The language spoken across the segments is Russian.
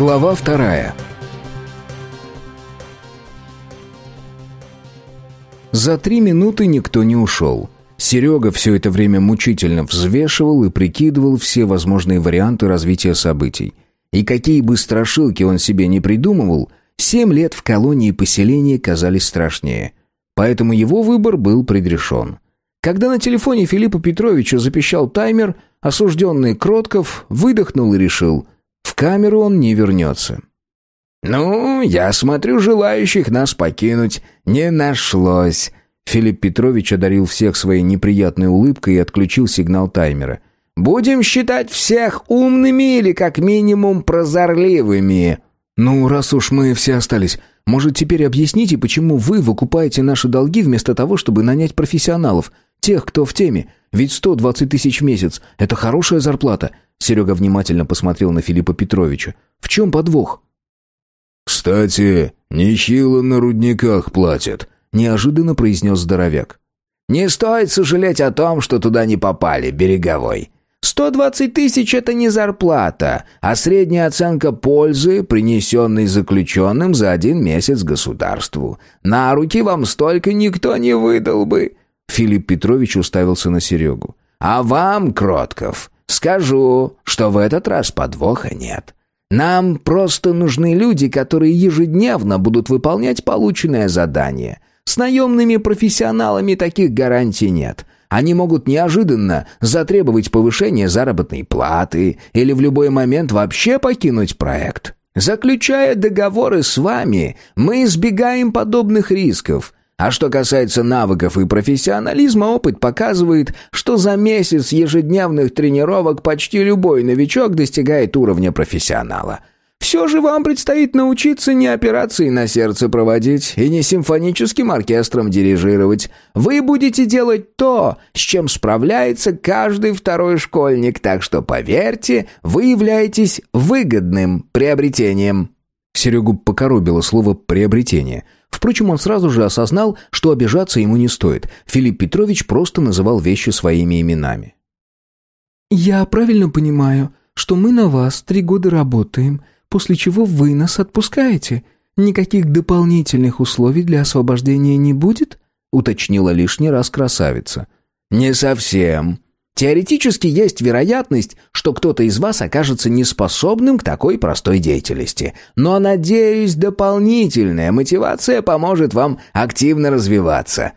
Глава вторая. За три минуты никто не ушел. Серега все это время мучительно взвешивал и прикидывал все возможные варианты развития событий. И какие бы страшилки он себе не придумывал, семь лет в колонии поселения казались страшнее. Поэтому его выбор был предрешен. Когда на телефоне Филиппа Петровича запищал таймер, осужденный Кротков выдохнул и решил – камеру он не вернется. «Ну, я смотрю, желающих нас покинуть не нашлось». Филипп Петрович одарил всех своей неприятной улыбкой и отключил сигнал таймера. «Будем считать всех умными или как минимум прозорливыми». «Ну, раз уж мы все остались, может, теперь объясните, почему вы выкупаете наши долги вместо того, чтобы нанять профессионалов, тех, кто в теме? Ведь 120 тысяч в месяц – это хорошая зарплата. Серега внимательно посмотрел на Филиппа Петровича. «В чем подвох?» «Кстати, нехило на рудниках платят», — неожиданно произнес здоровяк. «Не стоит сожалеть о том, что туда не попали, береговой. Сто двадцать тысяч — это не зарплата, а средняя оценка пользы, принесенной заключенным за один месяц государству. На руки вам столько никто не выдал бы». Филипп Петрович уставился на Серегу. «А вам, Кротков, Скажу, что в этот раз подвоха нет. Нам просто нужны люди, которые ежедневно будут выполнять полученное задание. С наемными профессионалами таких гарантий нет. Они могут неожиданно затребовать повышение заработной платы или в любой момент вообще покинуть проект. Заключая договоры с вами, мы избегаем подобных рисков – а что касается навыков и профессионализма, опыт показывает, что за месяц ежедневных тренировок почти любой новичок достигает уровня профессионала. Все же вам предстоит научиться не операции на сердце проводить и не симфоническим оркестром дирижировать. Вы будете делать то, с чем справляется каждый второй школьник, так что, поверьте, вы являетесь выгодным приобретением. Серегу покоробило слово «приобретение». Впрочем, он сразу же осознал, что обижаться ему не стоит. Филипп Петрович просто называл вещи своими именами. «Я правильно понимаю, что мы на вас три года работаем, после чего вы нас отпускаете? Никаких дополнительных условий для освобождения не будет?» уточнила лишний раз красавица. «Не совсем», Теоретически есть вероятность, что кто-то из вас окажется неспособным к такой простой деятельности. Но, надеюсь, дополнительная мотивация поможет вам активно развиваться.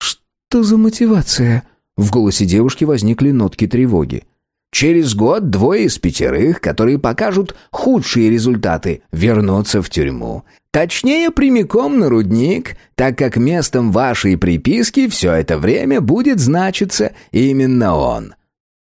Что за мотивация? В голосе девушки возникли нотки тревоги. Через год двое из пятерых, которые покажут худшие результаты, вернутся в тюрьму. Точнее, прямиком на рудник, так как местом вашей приписки все это время будет значиться именно он».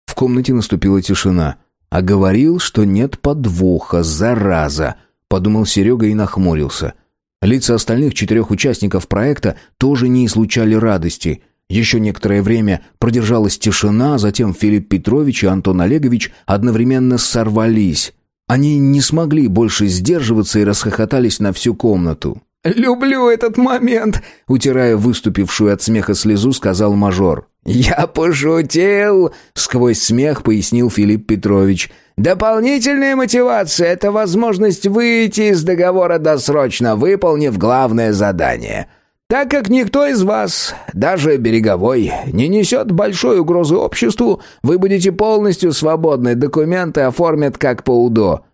В комнате наступила тишина. А говорил, что нет подвоха, зараза, подумал Серега и нахмурился. Лица остальных четырех участников проекта тоже не излучали радости – еще некоторое время продержалась тишина, затем Филипп Петрович и Антон Олегович одновременно сорвались. Они не смогли больше сдерживаться и расхохотались на всю комнату. «Люблю этот момент!» — утирая выступившую от смеха слезу, сказал мажор. «Я пошутил!» — сквозь смех пояснил Филипп Петрович. «Дополнительная мотивация — это возможность выйти из договора досрочно, выполнив главное задание. Так как никто из вас, даже береговой, не несет большой угрозы обществу, вы будете полностью свободны, документы оформят как по УДО».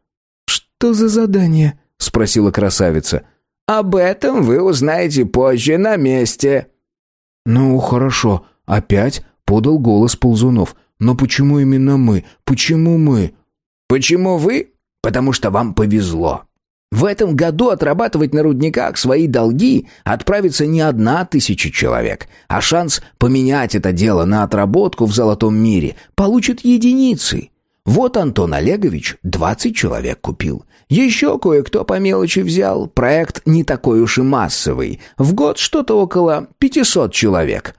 «Что за задание?» — спросила красавица. «Об этом вы узнаете позже на месте». «Ну, хорошо. Опять?» — подал голос Ползунов. «Но почему именно мы? Почему мы?» «Почему вы? Потому что вам повезло. В этом году отрабатывать на рудниках свои долги отправится не одна тысяча человек, а шанс поменять это дело на отработку в золотом мире получат единицы. Вот Антон Олегович 20 человек купил. Еще кое-кто по мелочи взял. Проект не такой уж и массовый. В год что-то около 500 человек.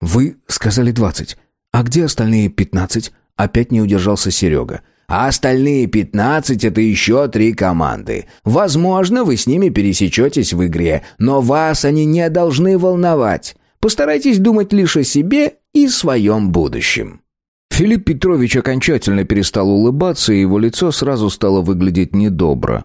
Вы сказали 20. А где остальные 15? Опять не удержался Серега. А остальные пятнадцать — это еще три команды. Возможно, вы с ними пересечетесь в игре, но вас они не должны волновать. Постарайтесь думать лишь о себе и своем будущем». Филипп Петрович окончательно перестал улыбаться, и его лицо сразу стало выглядеть недобро.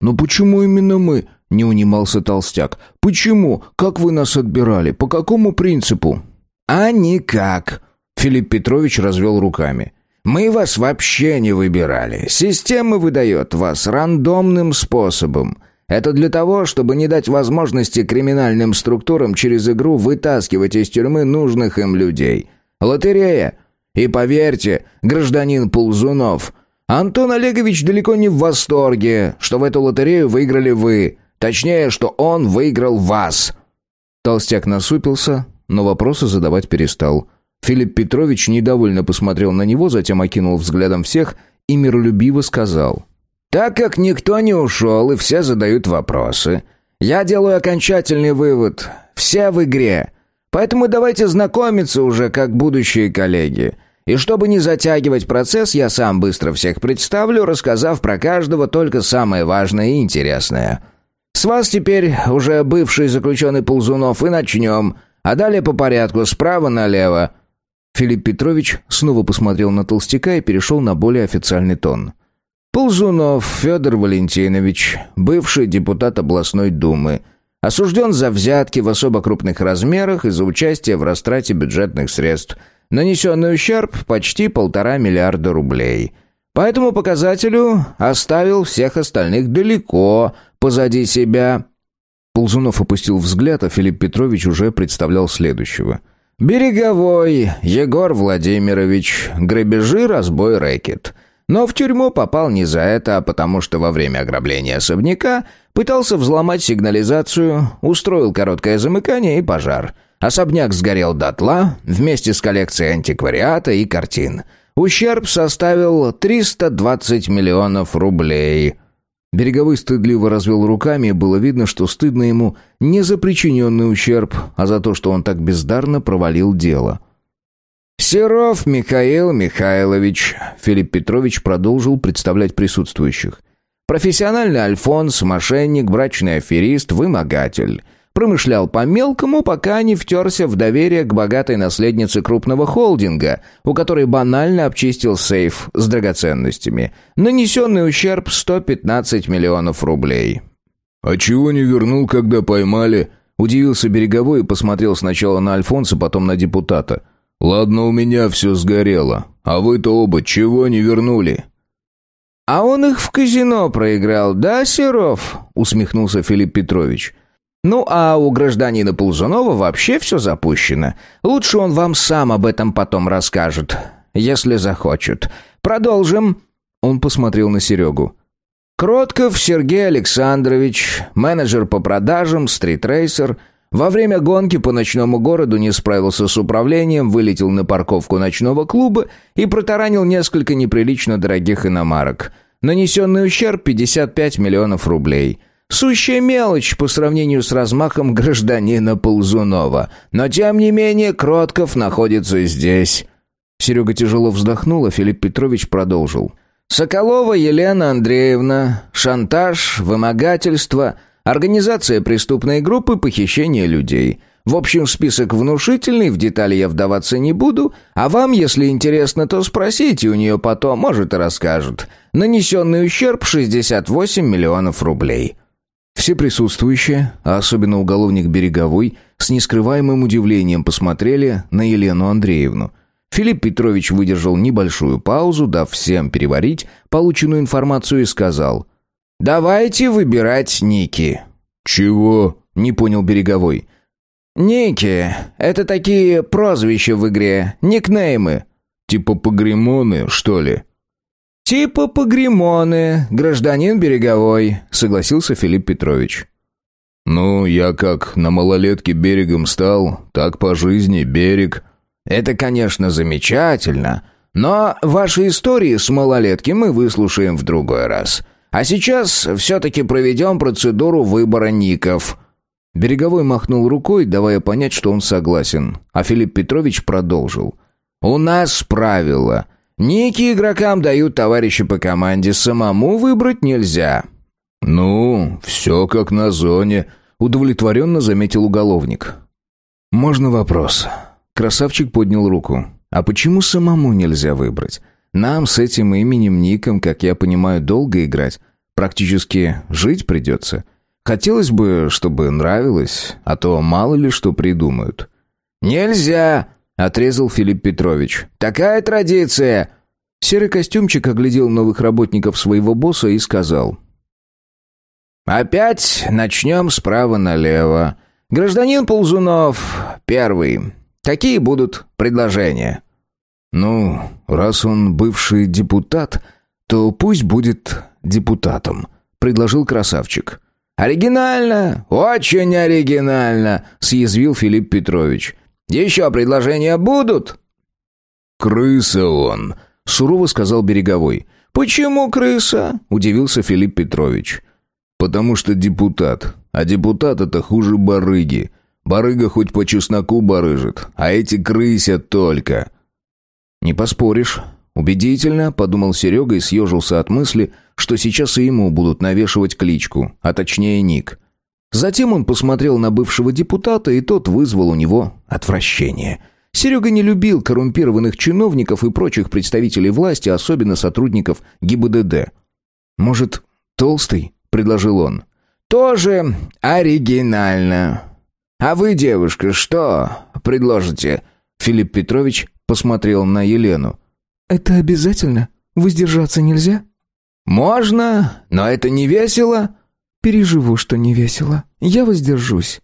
«Но почему именно мы?» — не унимался толстяк. «Почему? Как вы нас отбирали? По какому принципу?» «А никак!» — Филипп Петрович развел руками. «Мы вас вообще не выбирали. Система выдает вас рандомным способом. Это для того, чтобы не дать возможности криминальным структурам через игру вытаскивать из тюрьмы нужных им людей. Лотерея. И поверьте, гражданин Ползунов, Антон Олегович далеко не в восторге, что в эту лотерею выиграли вы. Точнее, что он выиграл вас». Толстяк насупился, но вопросы задавать перестал. Филипп Петрович недовольно посмотрел на него, затем окинул взглядом всех и миролюбиво сказал. «Так как никто не ушел и все задают вопросы, я делаю окончательный вывод. Все в игре. Поэтому давайте знакомиться уже как будущие коллеги. И чтобы не затягивать процесс, я сам быстро всех представлю, рассказав про каждого только самое важное и интересное. С вас теперь уже бывший заключенный Ползунов и начнем, а далее по порядку, справа налево». Филипп Петрович снова посмотрел на толстяка и перешел на более официальный тон. «Ползунов Федор Валентинович, бывший депутат областной думы, осужден за взятки в особо крупных размерах и за участие в растрате бюджетных средств. Нанесенный ущерб почти полтора миллиарда рублей». По этому показателю оставил всех остальных далеко позади себя. Ползунов опустил взгляд, а Филипп Петрович уже представлял следующего. «Береговой Егор Владимирович. Грабежи, разбой, рэкет». Но в тюрьму попал не за это, а потому что во время ограбления особняка пытался взломать сигнализацию, устроил короткое замыкание и пожар. Особняк сгорел дотла вместе с коллекцией антиквариата и картин. Ущерб составил 320 миллионов рублей. Береговой стыдливо развел руками, и было видно, что стыдно ему не за причиненный ущерб, а за то, что он так бездарно провалил дело. «Серов Михаил Михайлович», — Филипп Петрович продолжил представлять присутствующих. «Профессиональный альфонс, мошенник, брачный аферист, вымогатель». Промышлял по-мелкому, пока не втерся в доверие к богатой наследнице крупного холдинга, у которой банально обчистил сейф с драгоценностями. Нанесенный ущерб 115 миллионов рублей. «А чего не вернул, когда поймали?» Удивился Береговой и посмотрел сначала на Альфонса, потом на депутата. «Ладно, у меня все сгорело. А вы-то оба чего не вернули?» «А он их в казино проиграл, да, Серов?» усмехнулся Филипп Петрович. Ну а у гражданина Ползунова вообще все запущено. Лучше он вам сам об этом потом расскажет, если захочет. Продолжим. Он посмотрел на Серегу. Кротков Сергей Александрович, менеджер по продажам, стритрейсер. Во время гонки по ночному городу не справился с управлением, вылетел на парковку ночного клуба и протаранил несколько неприлично дорогих иномарок. Нанесенный ущерб 55 миллионов рублей. Сущая мелочь по сравнению с размахом гражданина Ползунова. Но тем не менее Кротков находится здесь». Серега тяжело вздохнул, а Филипп Петрович продолжил. «Соколова Елена Андреевна. Шантаж, вымогательство, организация преступной группы, похищение людей». В общем, список внушительный, в детали я вдаваться не буду, а вам, если интересно, то спросите у нее потом, может и расскажет. Нанесенный ущерб 68 миллионов рублей. Все присутствующие, а особенно уголовник Береговой, с нескрываемым удивлением посмотрели на Елену Андреевну. Филипп Петрович выдержал небольшую паузу, дав всем переварить полученную информацию и сказал «Давайте выбирать ники». «Чего?» — не понял Береговой. «Ники — это такие прозвища в игре, никнеймы». «Типа погремоны, что ли?» «Типа погремоны, гражданин Береговой», — согласился Филипп Петрович. «Ну, я как на малолетке берегом стал, так по жизни берег». «Это, конечно, замечательно, но ваши истории с малолетки мы выслушаем в другой раз. А сейчас все-таки проведем процедуру выбора ников». Береговой махнул рукой, давая понять, что он согласен, а Филипп Петрович продолжил. «У нас правило». Ники игрокам дают товарищи по команде, самому выбрать нельзя». «Ну, все как на зоне», — удовлетворенно заметил уголовник. «Можно вопрос?» Красавчик поднял руку. А почему самому нельзя выбрать? Нам с этим именем Ником, как я понимаю, долго играть. Практически жить придется. Хотелось бы, чтобы нравилось, а то мало ли что придумают». «Нельзя!» — отрезал Филипп Петрович. «Такая традиция!» Серый костюмчик оглядел новых работников своего босса и сказал. «Опять начнем справа налево. Гражданин Ползунов, первый. Какие будут предложения?» «Ну, раз он бывший депутат, то пусть будет депутатом», — предложил красавчик. «Оригинально! Очень оригинально!» — съязвил Филипп Петрович. «Еще предложения будут?» «Крыса он!» — сурово сказал Береговой. «Почему крыса?» — удивился Филипп Петрович. «Потому что депутат. А депутат — это хуже барыги. Барыга хоть по чесноку барыжит, а эти крысят только». «Не поспоришь. Убедительно», — подумал Серега и съежился от мысли, что сейчас и ему будут навешивать кличку, а точнее ник. Затем он посмотрел на бывшего депутата, и тот вызвал у него отвращение. Серега не любил коррумпированных чиновников и прочих представителей власти, особенно сотрудников ГИБДД. «Может, толстый?» — предложил он. «Тоже оригинально. А вы, девушка, что предложите?» Филипп Петрович посмотрел на Елену. «Это обязательно? Воздержаться нельзя?» «Можно, но это не весело». «Переживу, что не весело. Я воздержусь».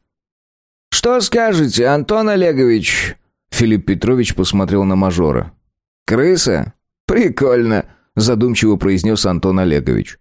«Что скажете, Антон Олегович?» Филипп Петрович посмотрел на мажора. «Крыса? Прикольно», — задумчиво произнес Антон Олегович.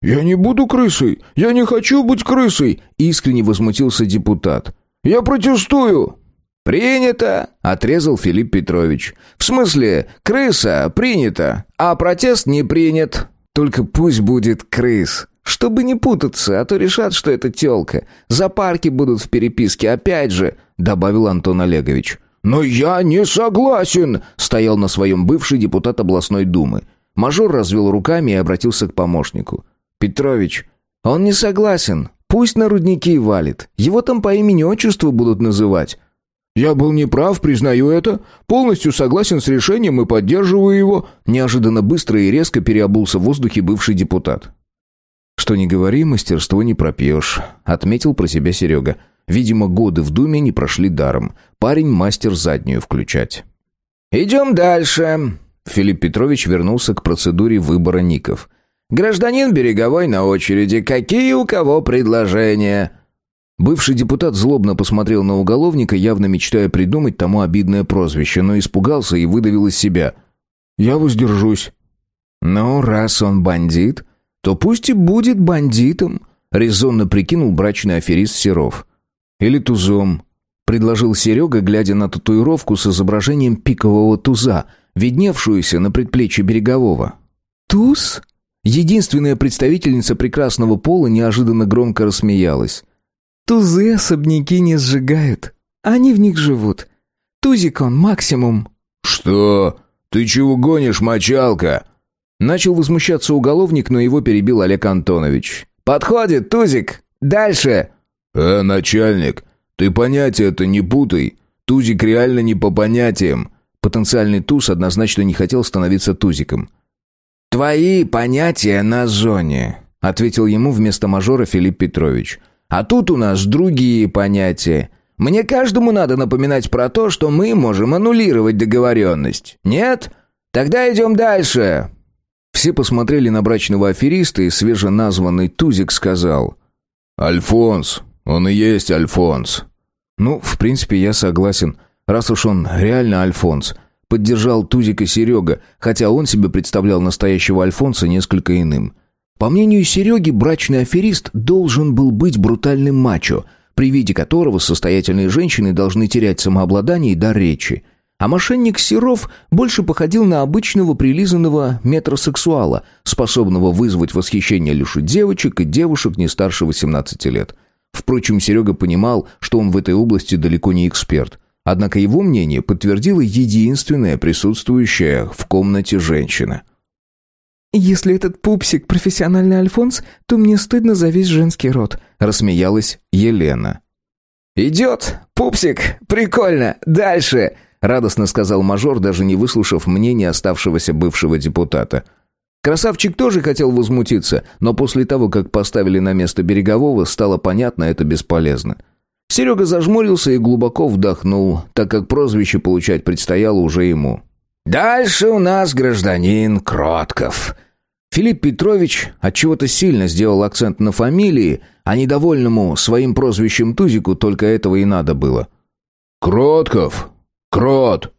«Я не буду крысой! Я не хочу быть крысой!» — искренне возмутился депутат. «Я протестую!» «Принято!» — отрезал Филипп Петрович. «В смысле, крыса принято, а протест не принят. Только пусть будет крыс, чтобы не путаться, а то решат, что это тёлка. Зоопарки будут в переписке опять же», — добавил Антон Олегович. «Но я не согласен!» — стоял на своем бывший депутат областной думы. Мажор развел руками и обратился к помощнику. «Петрович, он не согласен. Пусть на рудники валит. Его там по имени-отчеству будут называть». «Я был неправ, признаю это. Полностью согласен с решением и поддерживаю его». Неожиданно быстро и резко переобулся в воздухе бывший депутат. «Что не говори, мастерство не пропьешь», — отметил про себя Серега. Видимо, годы в Думе не прошли даром. Парень мастер заднюю включать. «Идем дальше». Филипп Петрович вернулся к процедуре выбора ников. «Гражданин Береговой на очереди. Какие у кого предложения?» Бывший депутат злобно посмотрел на уголовника, явно мечтая придумать тому обидное прозвище, но испугался и выдавил из себя. «Я воздержусь». «Ну, раз он бандит, то пусть и будет бандитом», — резонно прикинул брачный аферист Серов. «Или тузом», — предложил Серега, глядя на татуировку с изображением пикового туза, видневшуюся на предплечье Берегового. «Туз?» Единственная представительница прекрасного пола неожиданно громко рассмеялась. Тузы особняки не сжигают. Они в них живут. Тузик он максимум. «Что? Ты чего гонишь, мочалка?» Начал возмущаться уголовник, но его перебил Олег Антонович. «Подходит, Тузик! Дальше!» «Э, начальник, ты понятия это не путай. Тузик реально не по понятиям». Потенциальный туз однозначно не хотел становиться тузиком. «Твои понятия на зоне», — ответил ему вместо мажора Филипп Петрович. А тут у нас другие понятия. Мне каждому надо напоминать про то, что мы можем аннулировать договоренность. Нет? Тогда идем дальше». Все посмотрели на брачного афериста, и свеженазванный Тузик сказал. «Альфонс. Он и есть Альфонс». «Ну, в принципе, я согласен. Раз уж он реально Альфонс». Поддержал Тузик и Серега, хотя он себе представлял настоящего Альфонса несколько иным. По мнению Сереги, брачный аферист должен был быть брутальным мачо, при виде которого состоятельные женщины должны терять самообладание и дар речи. А мошенник Серов больше походил на обычного прилизанного метросексуала, способного вызвать восхищение лишь у девочек и девушек не старше 18 лет. Впрочем, Серега понимал, что он в этой области далеко не эксперт. Однако его мнение подтвердила единственная присутствующая в комнате женщина – «Если этот пупсик профессиональный альфонс, то мне стыдно за весь женский род», — рассмеялась Елена. «Идет! Пупсик! Прикольно! Дальше!» — радостно сказал мажор, даже не выслушав мнения оставшегося бывшего депутата. Красавчик тоже хотел возмутиться, но после того, как поставили на место Берегового, стало понятно, это бесполезно. Серега зажмурился и глубоко вдохнул, так как прозвище получать предстояло уже ему. «Дальше у нас гражданин Кротков». Филипп Петрович отчего-то сильно сделал акцент на фамилии, а недовольному своим прозвищем Тузику только этого и надо было. «Кротков! Крот!»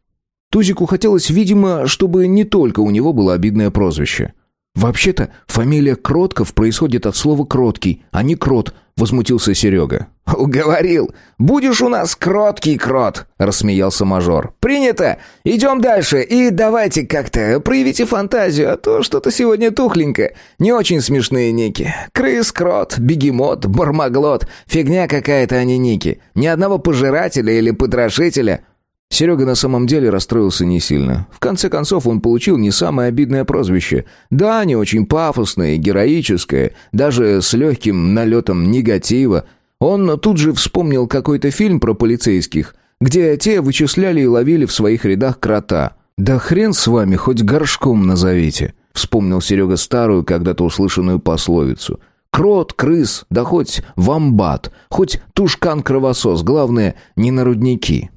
Тузику хотелось, видимо, чтобы не только у него было обидное прозвище. «Вообще-то фамилия Кротков происходит от слова «кроткий», а не «крот», — возмутился Серега. «Уговорил. Будешь у нас кроткий крот», — рассмеялся мажор. «Принято. Идем дальше. И давайте как-то проявите фантазию, а то что-то сегодня тухленько. Не очень смешные ники. Крыс, крот, бегемот, бармаглот. Фигня какая-то, а не ники. Ни одного пожирателя или потрошителя». Серега на самом деле расстроился не сильно. В конце концов, он получил не самое обидное прозвище. Да, не очень пафосное, героическое, даже с легким налетом негатива. Он тут же вспомнил какой-то фильм про полицейских, где те вычисляли и ловили в своих рядах крота. «Да хрен с вами, хоть горшком назовите», — вспомнил Серега старую, когда-то услышанную пословицу. «Крот, крыс, да хоть вамбат, хоть тушкан-кровосос, главное, не на рудники».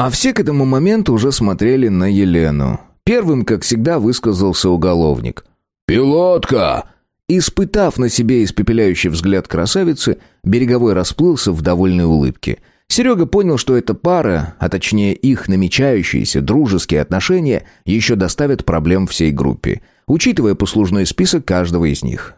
А все к этому моменту уже смотрели на Елену. Первым, как всегда, высказался уголовник. «Пилотка!» Испытав на себе испепеляющий взгляд красавицы, Береговой расплылся в довольной улыбке. Серега понял, что эта пара, а точнее их намечающиеся дружеские отношения, еще доставят проблем всей группе, учитывая послужной список каждого из них.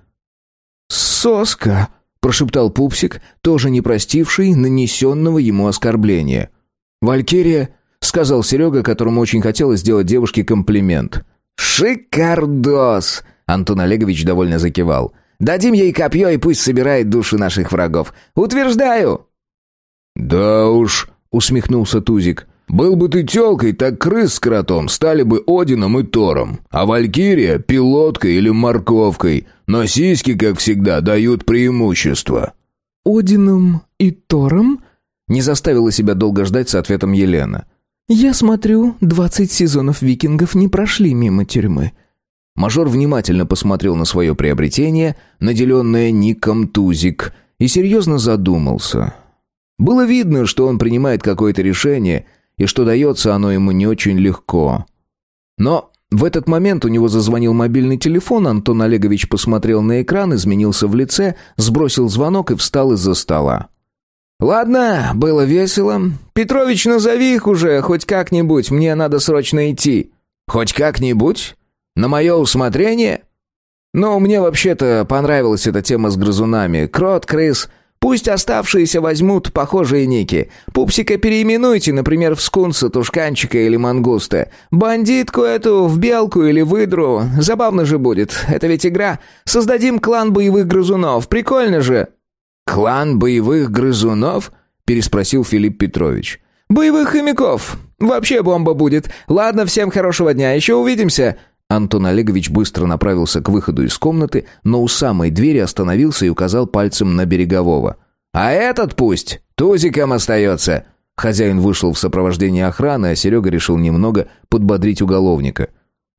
«Соска!» – прошептал Пупсик, тоже не простивший нанесенного ему оскорбления – «Валькирия», — сказал Серега, которому очень хотелось сделать девушке комплимент. «Шикардос!» — Антон Олегович довольно закивал. «Дадим ей копье, и пусть собирает души наших врагов. Утверждаю!» «Да уж», — усмехнулся Тузик. «Был бы ты тёлкой, так крыс с кротом стали бы Одином и Тором, а Валькирия — пилоткой или морковкой, но сиськи, как всегда, дают преимущество». «Одином и Тором?» Не заставила себя долго ждать с ответом Елена. «Я смотрю, двадцать сезонов викингов не прошли мимо тюрьмы». Мажор внимательно посмотрел на свое приобретение, наделенное ником Тузик, и серьезно задумался. Было видно, что он принимает какое-то решение, и что дается оно ему не очень легко. Но в этот момент у него зазвонил мобильный телефон, Антон Олегович посмотрел на экран, изменился в лице, сбросил звонок и встал из-за стола. «Ладно, было весело. Петрович, назови их уже, хоть как-нибудь, мне надо срочно идти». «Хоть как-нибудь? На мое усмотрение?» «Ну, мне вообще-то понравилась эта тема с грызунами. Крот, крыс. Пусть оставшиеся возьмут похожие ники. Пупсика переименуйте, например, в скунса, тушканчика или мангуста. Бандитку эту в белку или выдру. Забавно же будет. Это ведь игра. Создадим клан боевых грызунов. Прикольно же!» «Клан боевых грызунов?» – переспросил Филипп Петрович. «Боевых хомяков. Вообще бомба будет. Ладно, всем хорошего дня. Еще увидимся». Антон Олегович быстро направился к выходу из комнаты, но у самой двери остановился и указал пальцем на Берегового. «А этот пусть тузиком остается». Хозяин вышел в сопровождении охраны, а Серега решил немного подбодрить уголовника.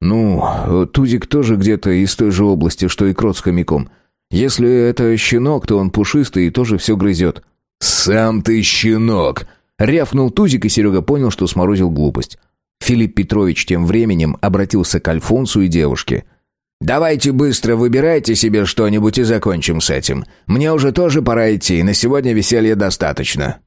«Ну, Тузик тоже где-то из той же области, что и Крот с хомяком. Если это щенок, то он пушистый и тоже все грызет». «Сам ты щенок!» Рявкнул Тузик, и Серега понял, что сморозил глупость. Филипп Петрович тем временем обратился к Альфонсу и девушке. «Давайте быстро выбирайте себе что-нибудь и закончим с этим. Мне уже тоже пора идти, на сегодня веселья достаточно».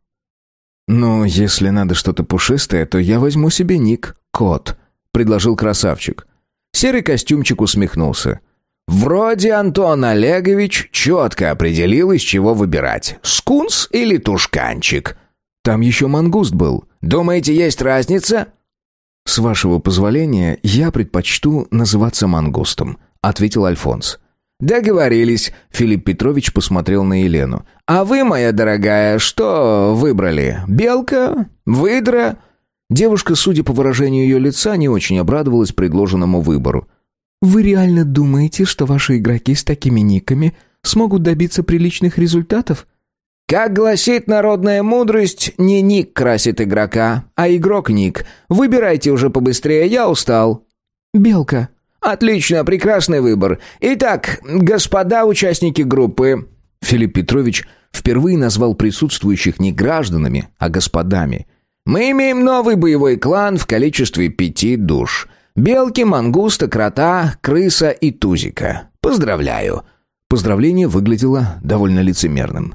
«Ну, если надо что-то пушистое, то я возьму себе ник Кот», — предложил красавчик. Серый костюмчик усмехнулся. Вроде Антон Олегович четко определил, из чего выбирать. Скунс или тушканчик. Там еще мангуст был. Думаете, есть разница? С вашего позволения, я предпочту называться мангустом, ответил Альфонс. «Договорились», — Филипп Петрович посмотрел на Елену. «А вы, моя дорогая, что выбрали? Белка? Выдра?» Девушка, судя по выражению ее лица, не очень обрадовалась предложенному выбору. Вы реально думаете, что ваши игроки с такими никами смогут добиться приличных результатов? Как гласит народная мудрость, не ник красит игрока, а игрок ник. Выбирайте уже побыстрее, я устал». «Белка». «Отлично, прекрасный выбор. Итак, господа участники группы...» Филипп Петрович впервые назвал присутствующих не гражданами, а господами. «Мы имеем новый боевой клан в количестве пяти душ. Белки, мангуста, крота, крыса и тузика. Поздравляю!» Поздравление выглядело довольно лицемерным.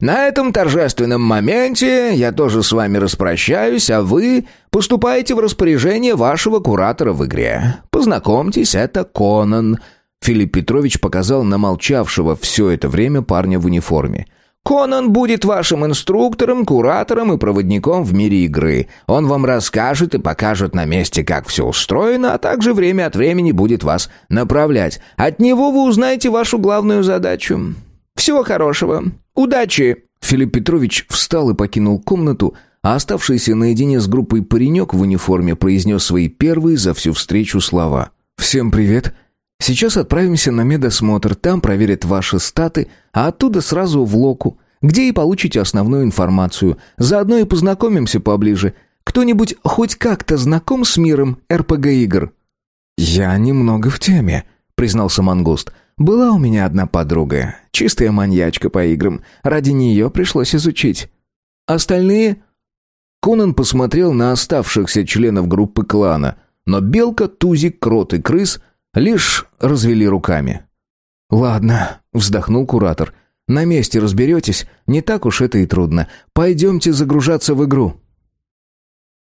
На этом торжественном моменте я тоже с вами распрощаюсь, а вы поступаете в распоряжение вашего куратора в игре. Познакомьтесь, это Конан». Филипп Петрович показал на молчавшего все это время парня в униформе. Конан будет вашим инструктором, куратором и проводником в мире игры. Он вам расскажет и покажет на месте, как все устроено, а также время от времени будет вас направлять. От него вы узнаете вашу главную задачу. Всего хорошего. Удачи!» Филипп Петрович встал и покинул комнату, а оставшийся наедине с группой паренек в униформе произнес свои первые за всю встречу слова. «Всем привет. Сейчас отправимся на медосмотр, там проверят ваши статы, а оттуда сразу в Локу, где и получите основную информацию. Заодно и познакомимся поближе. Кто-нибудь хоть как-то знаком с миром РПГ-игр?» «Я немного в теме», — признался Мангуст. Была у меня одна подруга, чистая маньячка по играм. Ради нее пришлось изучить. Остальные... Конан посмотрел на оставшихся членов группы клана, но Белка, Тузик, Крот и Крыс лишь развели руками. «Ладно», — вздохнул куратор, — «на месте разберетесь, не так уж это и трудно. Пойдемте загружаться в игру».